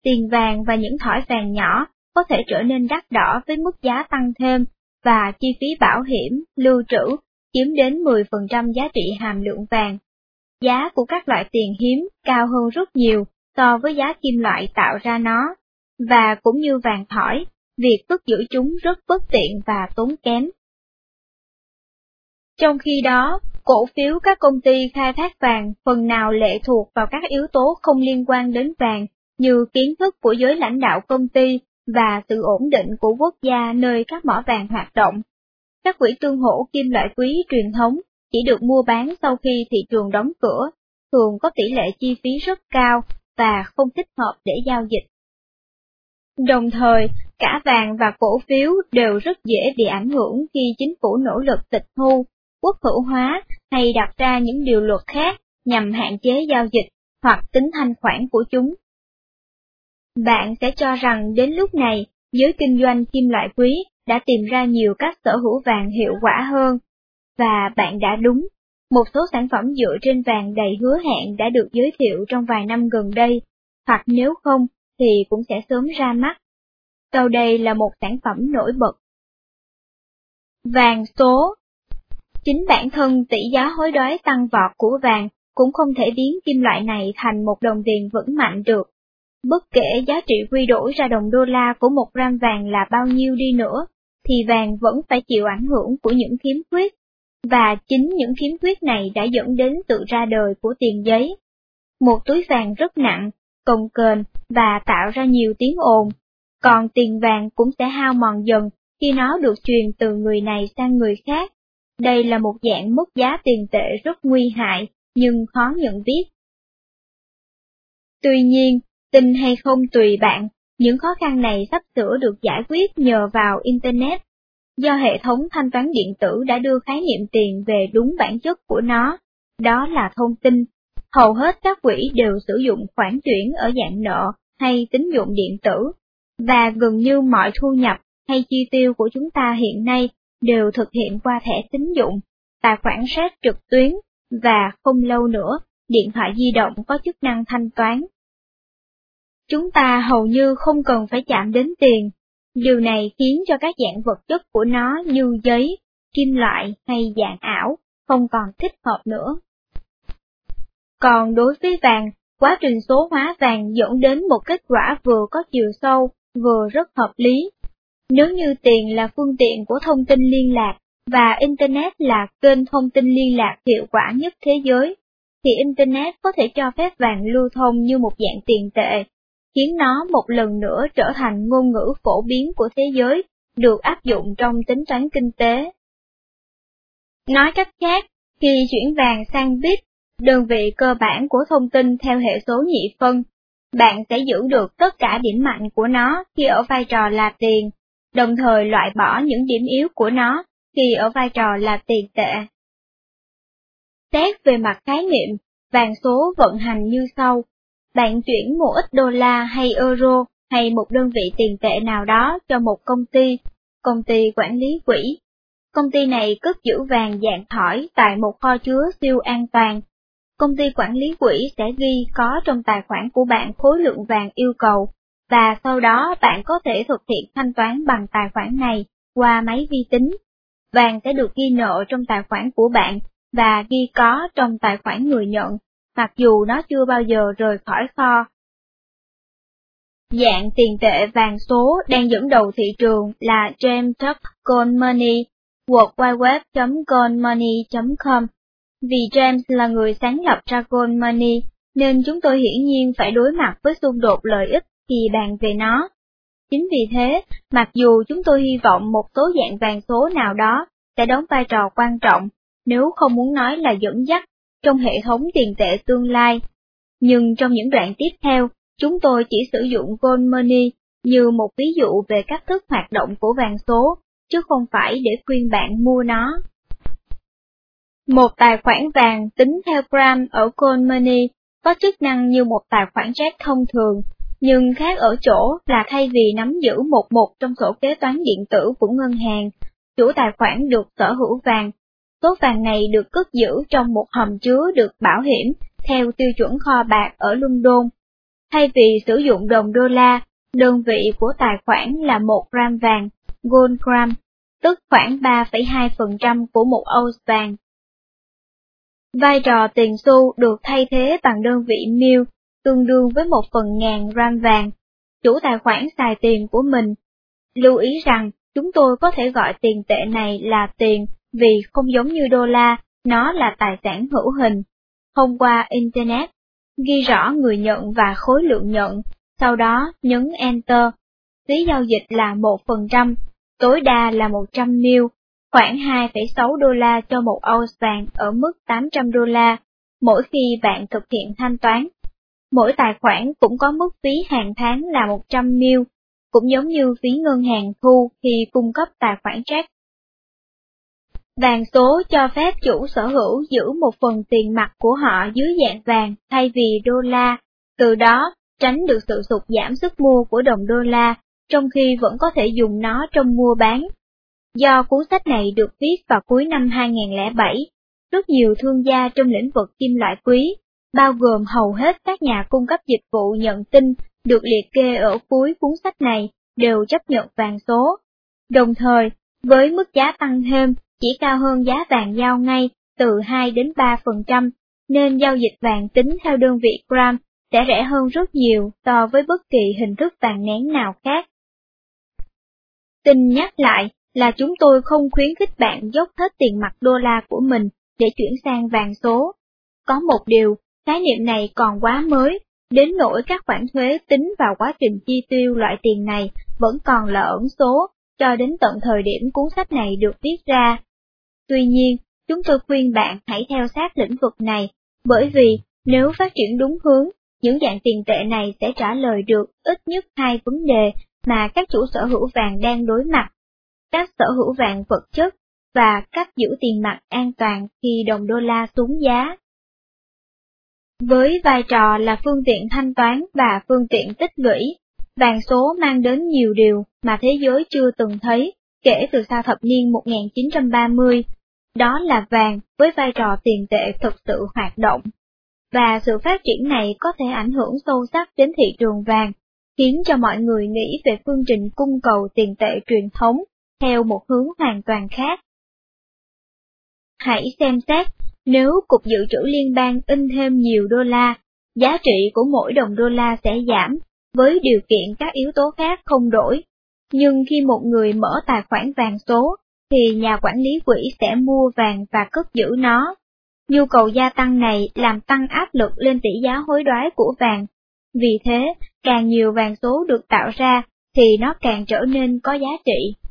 Speaker 1: Tiền vàng và những thỏi vàng nhỏ có thể trở nên đắt đỏ với mức giá tăng thêm, và chi phí bảo hiểm, lưu trữ chiếm đến 10% giá trị hàm lượng vàng. Giá của các loại tiền hiếm cao hơn rất nhiều so với giá kim loại tạo ra nó, và cũng như vàng thỏi, việc cất giữ chúng rất bất tiện và tốn kém. Trong khi đó, cổ phiếu các công ty khai thác vàng phần nào lệ thuộc vào các yếu tố không liên quan đến vàng như kiến thức của giới lãnh đạo công ty và sự ổn định của quốc gia nơi các mỏ vàng hoạt động. Các quỹ tương hỗ kim loại quý truyền thống chỉ được mua bán sau khi thị trường đóng cửa, thường có tỷ lệ chi phí rất cao và không thích hợp để giao dịch. Đồng thời, cả vàng và cổ phiếu đều rất dễ bị ảnh hưởng khi chính phủ nỗ lực tịch thu quốc hữu hóa hay đặt ra những điều luật khác nhằm hạn chế giao dịch hoặc tính thanh khoản của chúng. Bạn sẽ cho rằng đến lúc này, giới kinh doanh kim loại quý đã tìm ra nhiều cách sở hữu vàng hiệu quả hơn. Và bạn đã đúng, một số sản phẩm dựa trên vàng đầy hứa hẹn đã được giới thiệu trong vài năm gần đây, hoặc nếu không thì cũng sẽ sớm ra mắt. Sau đây là một sản phẩm nổi bật. Vàng số Chính bản thân tỷ giá hối đoái tăng vọt của vàng cũng không thể biến kim loại này thành một đồng tiền vững mạnh được. Bất kể giá trị quy đổi ra đồng đô la của một gram vàng là bao nhiêu đi nữa, thì vàng vẫn phải chịu ảnh hưởng của những khiếm khuyết. Và chính những khiếm khuyết này đã dẫn đến sự ra đời của tiền giấy. Một túi vàng rất nặng, cồng kềnh và tạo ra nhiều tiếng ồn, còn tiền vàng cũng sẽ hao mòn dần khi nó được truyền từ người này sang người khác. Đây là một dạng mất giá tiền tệ rất nguy hại, nhưng khó nhận biết. Tuy nhiên, tin hay không tùy bạn, những khó khăn này sắp sửa được giải quyết nhờ vào Internet. Do hệ thống thanh toán điện tử đã đưa khái niệm tiền về đúng bản chất của nó, đó là thông tin. Hầu hết các quỹ đều sử dụng khoản chuyển ở dạng nợ hay tín dụng điện tử, và gần như mọi thu nhập hay chi tiêu của chúng ta hiện nay đều thực hiện qua thẻ tín dụng, tài khoản sát trực tuyến, và không lâu nữa, điện thoại di động có chức năng thanh toán. Chúng ta hầu như không cần phải chạm đến tiền, điều này khiến cho các dạng vật chất của nó như giấy, kim loại hay dạng ảo không còn thích hợp nữa. Còn đối với vàng, quá trình số hóa vàng dẫn đến một kết quả vừa có chiều sâu, vừa rất hợp lý, nếu như tiền là phương tiện của thông tin liên lạc, và Internet là kênh thông tin liên lạc hiệu quả nhất thế giới, thì Internet có thể cho phép vàng lưu thông như một dạng tiền tệ, khiến nó một lần nữa trở thành ngôn ngữ phổ biến của thế giới, được áp dụng trong tính toán kinh tế. Nói cách khác, khi chuyển vàng sang bit, đơn vị cơ bản của thông tin theo hệ số nhị phân, bạn sẽ giữ được tất cả điểm mạnh của nó khi ở vai trò là tiền, đồng thời loại bỏ những điểm yếu của nó khi ở vai trò là tiền tệ. Xét về mặt khái niệm, vàng số vận hành như sau. Bạn chuyển một ít đô la hay euro hay một đơn vị tiền tệ nào đó cho một công ty, công ty quản lý quỹ. Công ty này cất giữ vàng dạng thỏi tại một kho chứa siêu an toàn. Công ty quản lý quỹ sẽ ghi có trong tài khoản của bạn khối lượng vàng yêu cầu và sau đó bạn có thể thực hiện thanh toán bằng tài khoản này qua máy vi tính. Vàng sẽ được ghi nợ trong tài khoản của bạn và ghi có trong tài khoản người nhận, mặc dù nó chưa bao giờ rời khỏi kho. Dạng tiền tệ vàng số đang dẫn đầu thị trường là James Tuck Gold Money, worldwideweb.goldmoney.com. Vì James là người sáng lập ra Gold Money, nên chúng tôi hiển nhiên phải đối mặt với xung đột lợi ích khi bàn về nó. Chính vì thế, mặc dù chúng tôi hy vọng một số dạng vàng số nào đó sẽ đóng vai trò quan trọng, nếu không muốn nói là dẫn dắt, trong hệ thống tiền tệ tương lai. Nhưng trong những đoạn tiếp theo, chúng tôi chỉ sử dụng Gold Money như một ví dụ về cách thức hoạt động của vàng số, chứ không phải để khuyên bạn mua nó. Một tài khoản vàng tính theo gram ở Gold Money có chức năng như một tài khoản rác thông thường, nhưng khác ở chỗ là thay vì nắm giữ một một trong sổ kế toán điện tử của ngân hàng, chủ tài khoản được sở hữu vàng. Số vàng này được cất giữ trong một hầm chứa được bảo hiểm theo tiêu chuẩn kho bạc ở London. Thay vì sử dụng đồng đô la, đơn vị của tài khoản là 1 gram vàng, gold gram, tức khoảng 3,2% của một ounce vàng. Vai trò tiền xu được thay thế bằng đơn vị mil, tương đương với một phần ngàn gram vàng. Chủ tài khoản xài tiền của mình. Lưu ý rằng, chúng tôi có thể gọi tiền tệ này là tiền vì không giống như đô la, nó là tài sản hữu hình. Thông qua Internet, ghi rõ người nhận và khối lượng nhận, sau đó nhấn Enter. Phí giao dịch là 1%, tối đa là 100 mil, khoảng 2,6 đô la cho một ounce vàng ở mức 800 đô la, mỗi khi bạn thực hiện thanh toán. Mỗi tài khoản cũng có mức phí hàng tháng là 100 mil, cũng giống như phí ngân hàng thu khi cung cấp tài khoản check. Vàng số cho phép chủ sở hữu giữ một phần tiền mặt của họ dưới dạng vàng thay vì đô la, từ đó tránh được sự sụt giảm sức mua của đồng đô la, trong khi vẫn có thể dùng nó trong mua bán. Do cuốn sách này được viết vào cuối năm 2007, rất nhiều thương gia trong lĩnh vực kim loại quý, bao gồm hầu hết các nhà cung cấp dịch vụ nhận tin được liệt kê ở cuối cuốn sách này, đều chấp nhận vàng số. Đồng thời, với mức giá tăng thêm chỉ cao hơn giá vàng giao ngay từ 2 đến 3%, nên giao dịch vàng tính theo đơn vị gram sẽ rẻ hơn rất nhiều so với bất kỳ hình thức vàng nén nào khác. Tin nhắc lại là chúng tôi không khuyến khích bạn dốc hết tiền mặt đô la của mình để chuyển sang vàng số. Có một điều, khái niệm này còn quá mới, đến nỗi các khoản thuế tính vào quá trình chi tiêu loại tiền này vẫn còn là ẩn số, cho đến tận thời điểm cuốn sách này được viết ra. Tuy nhiên, chúng tôi khuyên bạn hãy theo sát lĩnh vực này, bởi vì nếu phát triển đúng hướng, những dạng tiền tệ này sẽ trả lời được ít nhất hai vấn đề mà các chủ sở hữu vàng đang đối mặt. Các sở hữu vàng vật chất và cách giữ tiền mặt an toàn khi đồng đô la xuống giá. Với vai trò là phương tiện thanh toán và phương tiện tích lũy, vàng số mang đến nhiều điều mà thế giới chưa từng thấy kể từ sau thập niên 1930. Đó là vàng với vai trò tiền tệ thực sự hoạt động và sự phát triển này có thể ảnh hưởng sâu sắc đến thị trường vàng, khiến cho mọi người nghĩ về phương trình cung cầu tiền tệ truyền thống theo một hướng hoàn toàn khác. Hãy xem xét, nếu Cục Dự trữ Liên bang in thêm nhiều đô la, giá trị của mỗi đồng đô la sẽ giảm, với điều kiện các yếu tố khác không đổi. Nhưng khi một người mở tài khoản vàng số, thì nhà quản lý quỹ sẽ mua vàng và cất giữ nó Nhu cầu gia tăng này làm tăng áp lực lên tỷ giá hối đoái của vàng. Vì thế, càng nhiều vàng số được tạo ra, thì nó càng trở nên có giá trị.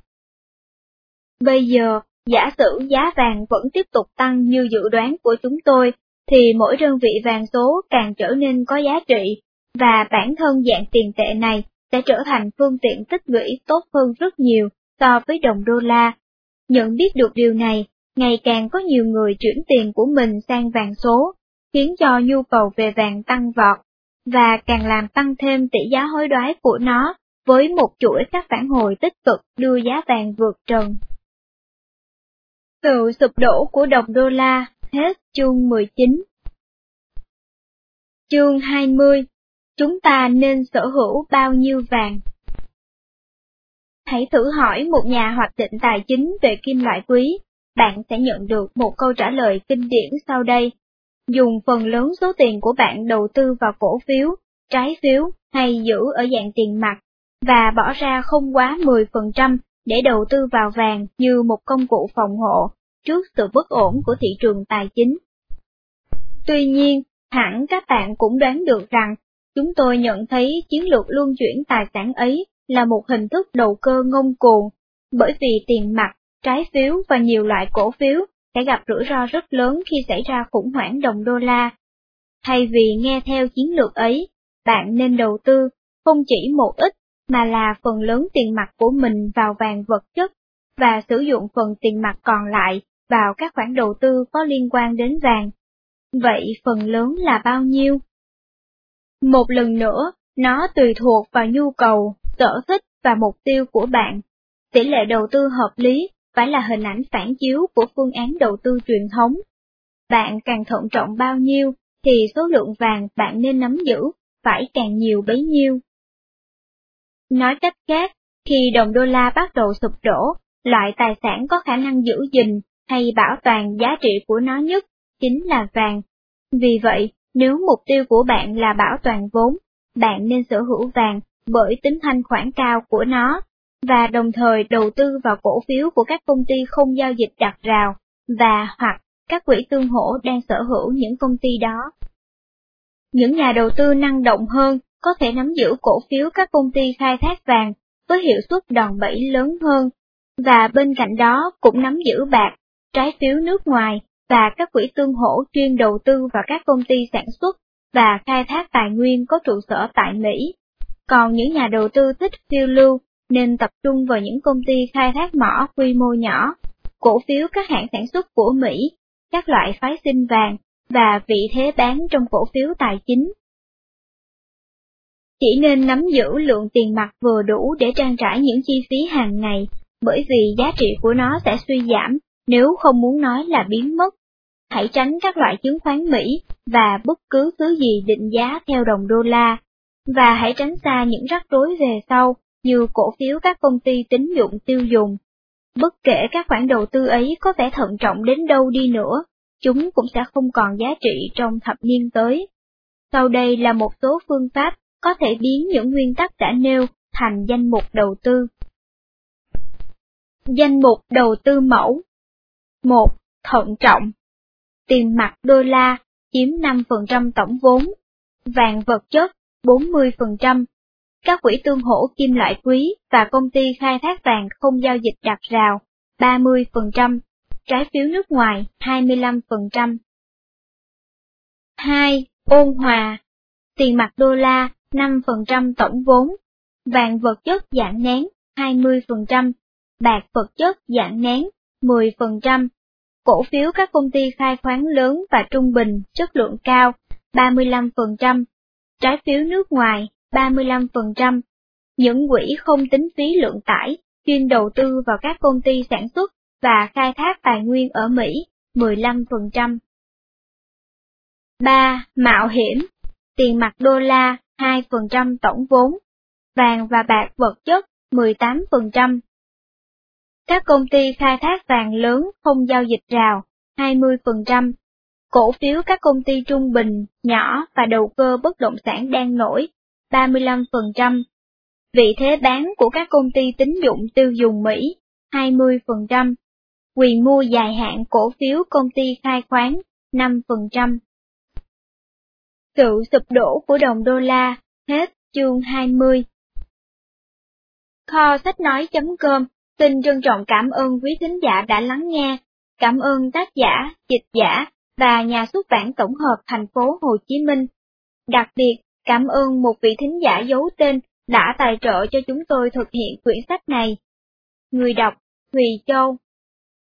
Speaker 1: Bây giờ, giả sử giá vàng vẫn tiếp tục tăng như dự đoán của chúng tôi, thì mỗi đơn vị vàng số càng trở nên có giá trị, và bản thân dạng tiền tệ này sẽ trở thành phương tiện tích lũy tốt hơn rất nhiều so với đồng đô la. Nhận biết được điều này, ngày càng có nhiều người chuyển tiền của mình sang vàng số, khiến cho nhu cầu về vàng tăng vọt, và càng làm tăng thêm tỷ giá hối đoái của nó với một chuỗi các phản hồi tích cực đưa giá vàng vượt trần. Sự sụp đổ của đồng đô la, hết chương 19. Chương 20. Chúng ta nên sở hữu bao nhiêu vàng? Hãy thử hỏi một nhà hoạch định tài chính về kim loại quý, bạn sẽ nhận được một câu trả lời kinh điển sau đây. Dùng phần lớn số tiền của bạn đầu tư vào cổ phiếu, trái phiếu hay giữ ở dạng tiền mặt, và bỏ ra không quá 10% để đầu tư vào vàng như một công cụ phòng hộ trước sự bất ổn của thị trường tài chính. Tuy nhiên, hẳn các bạn cũng đoán được rằng, chúng tôi nhận thấy chiến lược luân chuyển tài sản ấy là một hình thức đầu cơ ngông cuồng, bởi vì tiền mặt, trái phiếu và nhiều loại cổ phiếu sẽ gặp rủi ro rất lớn khi xảy ra khủng hoảng đồng đô la. Thay vì nghe theo chiến lược ấy, bạn nên đầu tư, không chỉ một ít, mà là phần lớn tiền mặt của mình vào vàng vật chất, và sử dụng phần tiền mặt còn lại vào các khoản đầu tư có liên quan đến vàng. Vậy phần lớn là bao nhiêu? Một lần nữa, nó tùy thuộc vào nhu cầu, sở thích và mục tiêu của bạn. Tỷ lệ đầu tư hợp lý phải là hình ảnh phản chiếu của phương án đầu tư truyền thống. Bạn càng thận trọng bao nhiêu, thì số lượng vàng bạn nên nắm giữ phải càng nhiều bấy nhiêu. Nói cách khác, khi đồng đô la bắt đầu sụp đổ, loại tài sản có khả năng giữ gìn hay bảo toàn giá trị của nó nhất chính là vàng. Vì vậy, nếu mục tiêu của bạn là bảo toàn vốn, bạn nên sở hữu vàng bởi tính thanh khoản cao của nó, và đồng thời đầu tư vào cổ phiếu của các công ty không giao dịch đặt rào, và hoặc các quỹ tương hỗ đang sở hữu những công ty đó. Những nhà đầu tư năng động hơn có thể nắm giữ cổ phiếu các công ty khai thác vàng với hiệu suất đòn bẩy lớn hơn, và bên cạnh đó cũng nắm giữ bạc, trái phiếu nước ngoài và các quỹ tương hỗ chuyên đầu tư vào các công ty sản xuất và khai thác tài nguyên có trụ sở tại Mỹ. Còn những nhà đầu tư thích phiêu lưu nên tập trung vào những công ty khai thác mỏ quy mô nhỏ, cổ phiếu các hãng sản xuất của Mỹ, các loại phái sinh vàng và vị thế bán trong cổ phiếu tài chính. Chỉ nên nắm giữ lượng tiền mặt vừa đủ để trang trải những chi phí hàng ngày, bởi vì giá trị của nó sẽ suy giảm nếu không muốn nói là biến mất. Hãy tránh các loại chứng khoán Mỹ và bất cứ thứ gì định giá theo đồng đô la, và hãy tránh xa những rắc rối về sau như cổ phiếu các công ty tín dụng tiêu dùng. Bất kể các khoản đầu tư ấy có vẻ thận trọng đến đâu đi nữa, chúng cũng sẽ không còn giá trị trong thập niên tới. Sau đây là một số phương pháp có thể biến những nguyên tắc đã nêu thành danh mục đầu tư. Danh mục đầu tư mẫu 1. Thận trọng Tiền mặt đô la chiếm 5% tổng vốn, vàng vật chất 40%, các quỹ tương hỗ kim loại quý và công ty khai thác vàng không giao dịch đặt rào 30%, trái phiếu nước ngoài 25%. 2. Ôn hòa. Tiền mặt đô la 5% tổng vốn, vàng vật chất dạng nén 20%, bạc vật chất dạng nén 10%, cổ phiếu các công ty khai khoáng lớn và trung bình chất lượng cao 35%, trái phiếu nước ngoài 35%, những quỹ không tính phí lượng tải, chuyên đầu tư vào các công ty sản xuất và khai thác tài nguyên ở Mỹ 15%. 3. Mạo hiểm Tiền mặt đô la 2% tổng vốn, vàng và bạc vật chất 18%. Các công ty khai thác vàng lớn không giao dịch rào 20%, cổ phiếu các công ty trung bình, nhỏ và đầu cơ bất động sản đang nổi 35%, vị thế bán của các công ty tín dụng tiêu dùng Mỹ 20%, quyền mua dài hạn cổ phiếu công ty khai khoáng 5%. Sự sụp đổ của đồng đô la, hết chương 20. Kho sách nói.com xin trân trọng cảm ơn quý thính giả đã lắng nghe, cảm ơn tác giả, dịch giả và nhà xuất bản tổng hợp thành phố Hồ Chí Minh. Đặc biệt, cảm ơn một vị thính giả giấu tên đã tài trợ cho chúng tôi thực hiện quyển sách này. Người đọc Thùy Châu